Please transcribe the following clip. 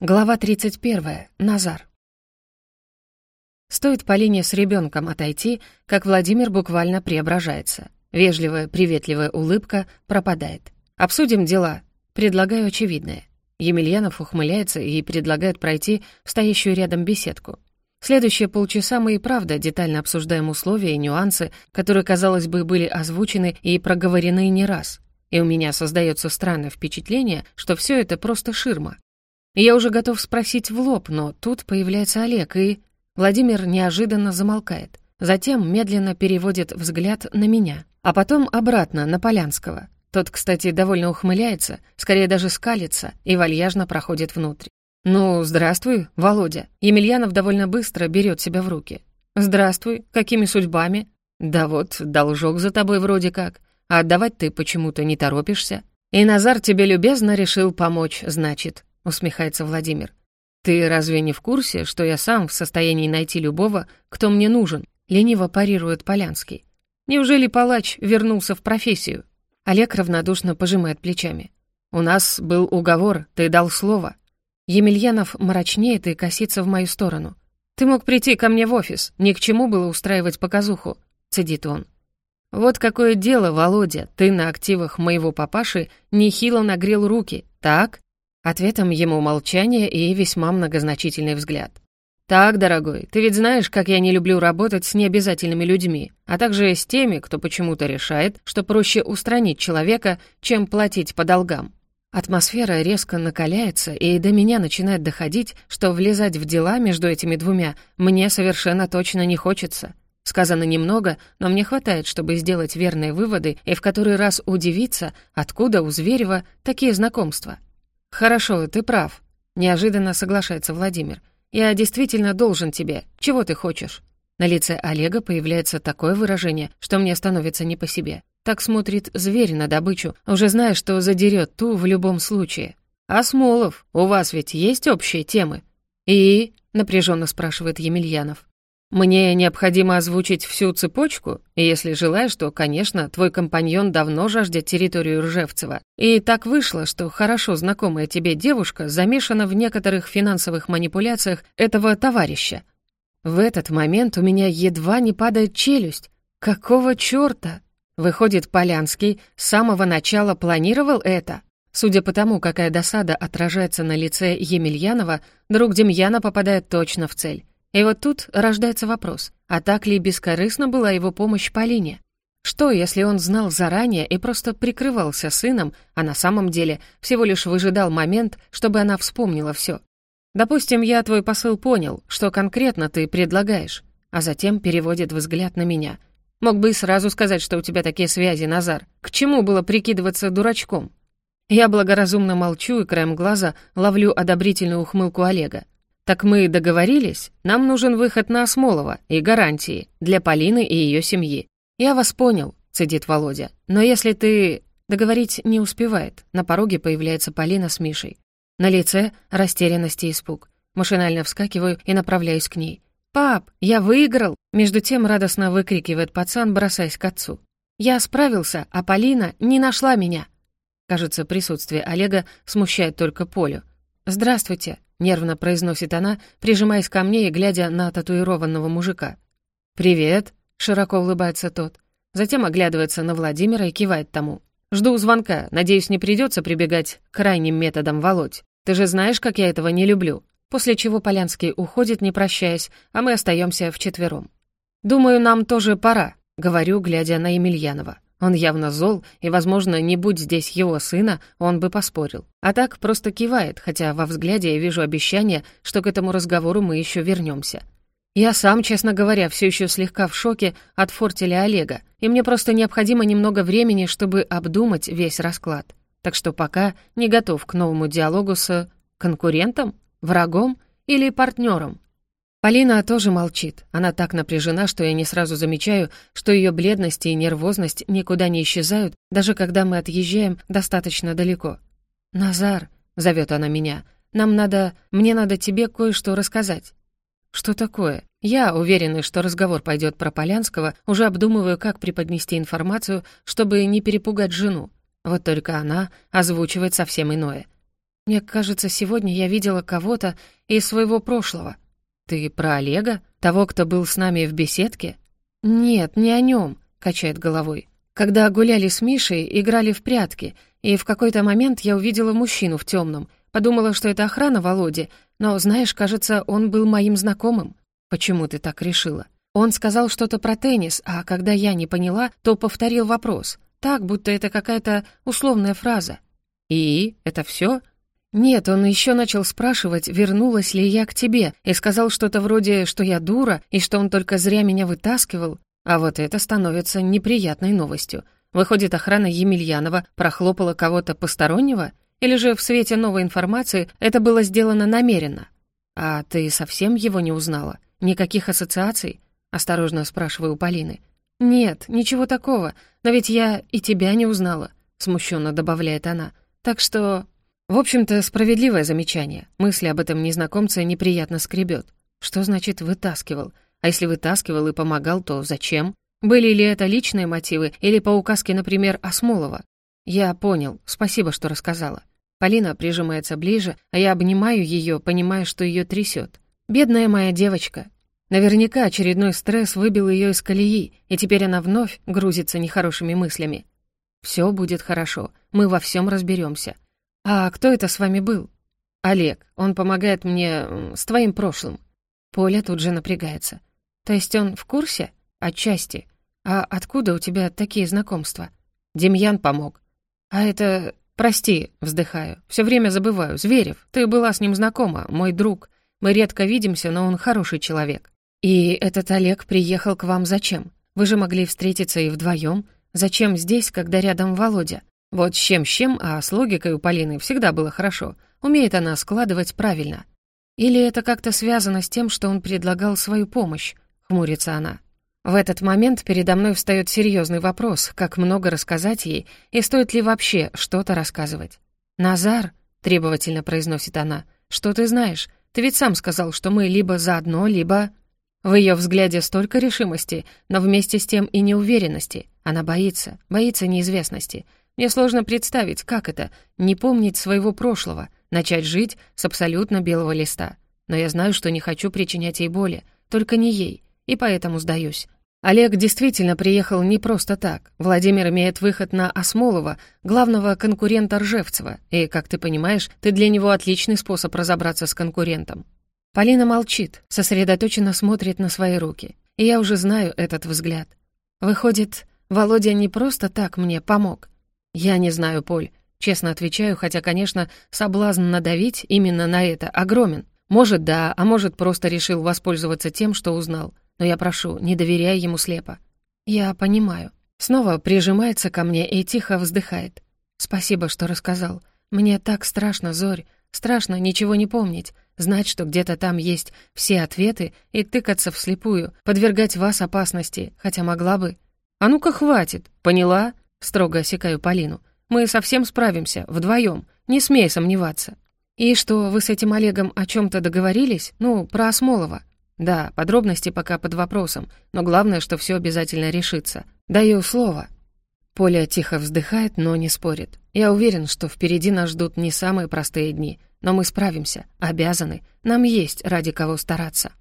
Глава 31. Назар. Стоит Полине с ребенком отойти, как Владимир буквально преображается. Вежливая, приветливая улыбка пропадает. «Обсудим дела». Предлагаю очевидное. Емельянов ухмыляется и предлагает пройти в стоящую рядом беседку. Следующие полчаса мы и правда детально обсуждаем условия и нюансы, которые, казалось бы, были озвучены и проговорены не раз. И у меня создается странное впечатление, что все это просто ширма, я уже готов спросить в лоб, но тут появляется Олег, и... Владимир неожиданно замолкает. Затем медленно переводит взгляд на меня, а потом обратно на Полянского. Тот, кстати, довольно ухмыляется, скорее даже скалится и вальяжно проходит внутрь. «Ну, здравствуй, Володя». Емельянов довольно быстро берет себя в руки. «Здравствуй, какими судьбами?» «Да вот, должок за тобой вроде как. А отдавать ты почему-то не торопишься. И Назар тебе любезно решил помочь, значит усмехается Владимир. «Ты разве не в курсе, что я сам в состоянии найти любого, кто мне нужен?» — лениво парирует Полянский. «Неужели палач вернулся в профессию?» Олег равнодушно пожимает плечами. «У нас был уговор, ты дал слово». Емельянов мрачнеет и косится в мою сторону. «Ты мог прийти ко мне в офис, ни к чему было устраивать показуху», — цедит он. «Вот какое дело, Володя, ты на активах моего папаши нехило нагрел руки, так?» Ответом ему молчание и весьма многозначительный взгляд. «Так, дорогой, ты ведь знаешь, как я не люблю работать с необязательными людьми, а также с теми, кто почему-то решает, что проще устранить человека, чем платить по долгам. Атмосфера резко накаляется, и до меня начинает доходить, что влезать в дела между этими двумя мне совершенно точно не хочется. Сказано немного, но мне хватает, чтобы сделать верные выводы и в который раз удивиться, откуда у Зверева такие знакомства. «Хорошо, ты прав», — неожиданно соглашается Владимир. «Я действительно должен тебе. Чего ты хочешь?» На лице Олега появляется такое выражение, что мне становится не по себе. Так смотрит зверь на добычу, уже зная, что задерет ту в любом случае. «А Смолов, у вас ведь есть общие темы?» «И?» — напряженно спрашивает Емельянов. Мне необходимо озвучить всю цепочку, и если желаешь, то, конечно, твой компаньон давно жаждет территорию Ржевцева. И так вышло, что хорошо знакомая тебе девушка замешана в некоторых финансовых манипуляциях этого товарища. В этот момент у меня едва не падает челюсть. Какого чёрта? Выходит, Полянский с самого начала планировал это? Судя по тому, какая досада отражается на лице Емельянова, друг Демьяна попадает точно в цель. И вот тут рождается вопрос, а так ли бескорыстна была его помощь Полине? Что, если он знал заранее и просто прикрывался сыном, а на самом деле всего лишь выжидал момент, чтобы она вспомнила все? Допустим, я твой посыл понял, что конкретно ты предлагаешь, а затем переводит взгляд на меня. Мог бы и сразу сказать, что у тебя такие связи, Назар. К чему было прикидываться дурачком? Я благоразумно молчу и краем глаза ловлю одобрительную ухмылку Олега. «Так мы договорились? Нам нужен выход на Осмолова и гарантии для Полины и ее семьи». «Я вас понял», — цедит Володя. «Но если ты...» Договорить не успевает. На пороге появляется Полина с Мишей. На лице растерянность и испуг. Машинально вскакиваю и направляюсь к ней. «Пап, я выиграл!» Между тем радостно выкрикивает пацан, бросаясь к отцу. «Я справился, а Полина не нашла меня!» Кажется, присутствие Олега смущает только Полю. «Здравствуйте», — нервно произносит она, прижимаясь ко мне и глядя на татуированного мужика. «Привет», — широко улыбается тот. Затем оглядывается на Владимира и кивает тому. «Жду звонка. Надеюсь, не придется прибегать к крайним методам, Володь. Ты же знаешь, как я этого не люблю». После чего Полянский уходит, не прощаясь, а мы остаемся вчетвером. «Думаю, нам тоже пора», — говорю, глядя на Емельянова. Он явно зол, и, возможно, не будь здесь его сына, он бы поспорил. А так просто кивает, хотя во взгляде я вижу обещание, что к этому разговору мы еще вернемся. Я сам, честно говоря, все еще слегка в шоке от фортеля Олега, и мне просто необходимо немного времени, чтобы обдумать весь расклад. Так что пока не готов к новому диалогу с конкурентом, врагом или партнером. Полина тоже молчит. Она так напряжена, что я не сразу замечаю, что ее бледность и нервозность никуда не исчезают, даже когда мы отъезжаем достаточно далеко. «Назар», — зовет она меня, — «нам надо... Мне надо тебе кое-что рассказать». «Что такое?» Я, уверенный, что разговор пойдет про Полянского, уже обдумываю, как преподнести информацию, чтобы не перепугать жену. Вот только она озвучивает совсем иное. Мне кажется, сегодня я видела кого-то из своего прошлого. Ты про Олега? Того, кто был с нами в беседке? Нет, не о нем, качает головой. Когда гуляли с Мишей, играли в прятки, и в какой-то момент я увидела мужчину в темном. Подумала, что это охрана Володи, но, знаешь, кажется, он был моим знакомым. Почему ты так решила? Он сказал что-то про теннис, а когда я не поняла, то повторил вопрос. Так, будто это какая-то условная фраза. «И? Это все? «Нет, он еще начал спрашивать, вернулась ли я к тебе, и сказал что-то вроде, что я дура, и что он только зря меня вытаскивал. А вот это становится неприятной новостью. Выходит, охрана Емельянова прохлопала кого-то постороннего? Или же в свете новой информации это было сделано намеренно? А ты совсем его не узнала? Никаких ассоциаций?» — осторожно спрашиваю у Полины. «Нет, ничего такого, но ведь я и тебя не узнала», — смущенно добавляет она. «Так что в общем-то, справедливое замечание. Мысли об этом незнакомце неприятно скребет. Что значит «вытаскивал»? А если вытаскивал и помогал, то зачем? Были ли это личные мотивы или по указке, например, Осмолова? Я понял. Спасибо, что рассказала. Полина прижимается ближе, а я обнимаю ее, понимая, что ее трясет. Бедная моя девочка. Наверняка очередной стресс выбил ее из колеи, и теперь она вновь грузится нехорошими мыслями. Все будет хорошо, мы во всем разберемся. «А кто это с вами был?» «Олег. Он помогает мне с твоим прошлым». Поля тут же напрягается. «То есть он в курсе?» «Отчасти. А откуда у тебя такие знакомства?» «Демьян помог». «А это...» «Прости», — вздыхаю. Все время забываю. Зверев, ты была с ним знакома, мой друг. Мы редко видимся, но он хороший человек». «И этот Олег приехал к вам зачем? Вы же могли встретиться и вдвоем. Зачем здесь, когда рядом Володя? Вот с чем-с чем, а с логикой у Полины всегда было хорошо. Умеет она складывать правильно. Или это как-то связано с тем, что он предлагал свою помощь? Хмурится она. В этот момент передо мной встает серьезный вопрос, как много рассказать ей и стоит ли вообще что-то рассказывать. «Назар», — требовательно произносит она, — «что ты знаешь? Ты ведь сам сказал, что мы либо заодно, либо...» В ее взгляде столько решимости, но вместе с тем и неуверенности. Она боится, боится неизвестности. Мне сложно представить, как это — не помнить своего прошлого, начать жить с абсолютно белого листа. Но я знаю, что не хочу причинять ей боли, только не ей, и поэтому сдаюсь. Олег действительно приехал не просто так. Владимир имеет выход на Осмолова, главного конкурента Ржевцева, и, как ты понимаешь, ты для него отличный способ разобраться с конкурентом. Полина молчит, сосредоточенно смотрит на свои руки. И я уже знаю этот взгляд. Выходит, Володя не просто так мне помог. «Я не знаю, Поль», — честно отвечаю, хотя, конечно, соблазн надавить именно на это огромен. Может, да, а может, просто решил воспользоваться тем, что узнал. Но я прошу, не доверяй ему слепо. Я понимаю. Снова прижимается ко мне и тихо вздыхает. Спасибо, что рассказал. Мне так страшно, Зорь. Страшно ничего не помнить. Знать, что где-то там есть все ответы и тыкаться вслепую, подвергать вас опасности, хотя могла бы. А ну-ка, хватит, поняла? Строго осекаю Полину. «Мы совсем справимся, вдвоем. Не смей сомневаться». «И что, вы с этим Олегом о чем то договорились? Ну, про Осмолова?» «Да, подробности пока под вопросом, но главное, что все обязательно решится. Даю слово». Поля тихо вздыхает, но не спорит. Я уверен, что впереди нас ждут не самые простые дни, но мы справимся, обязаны. Нам есть ради кого стараться.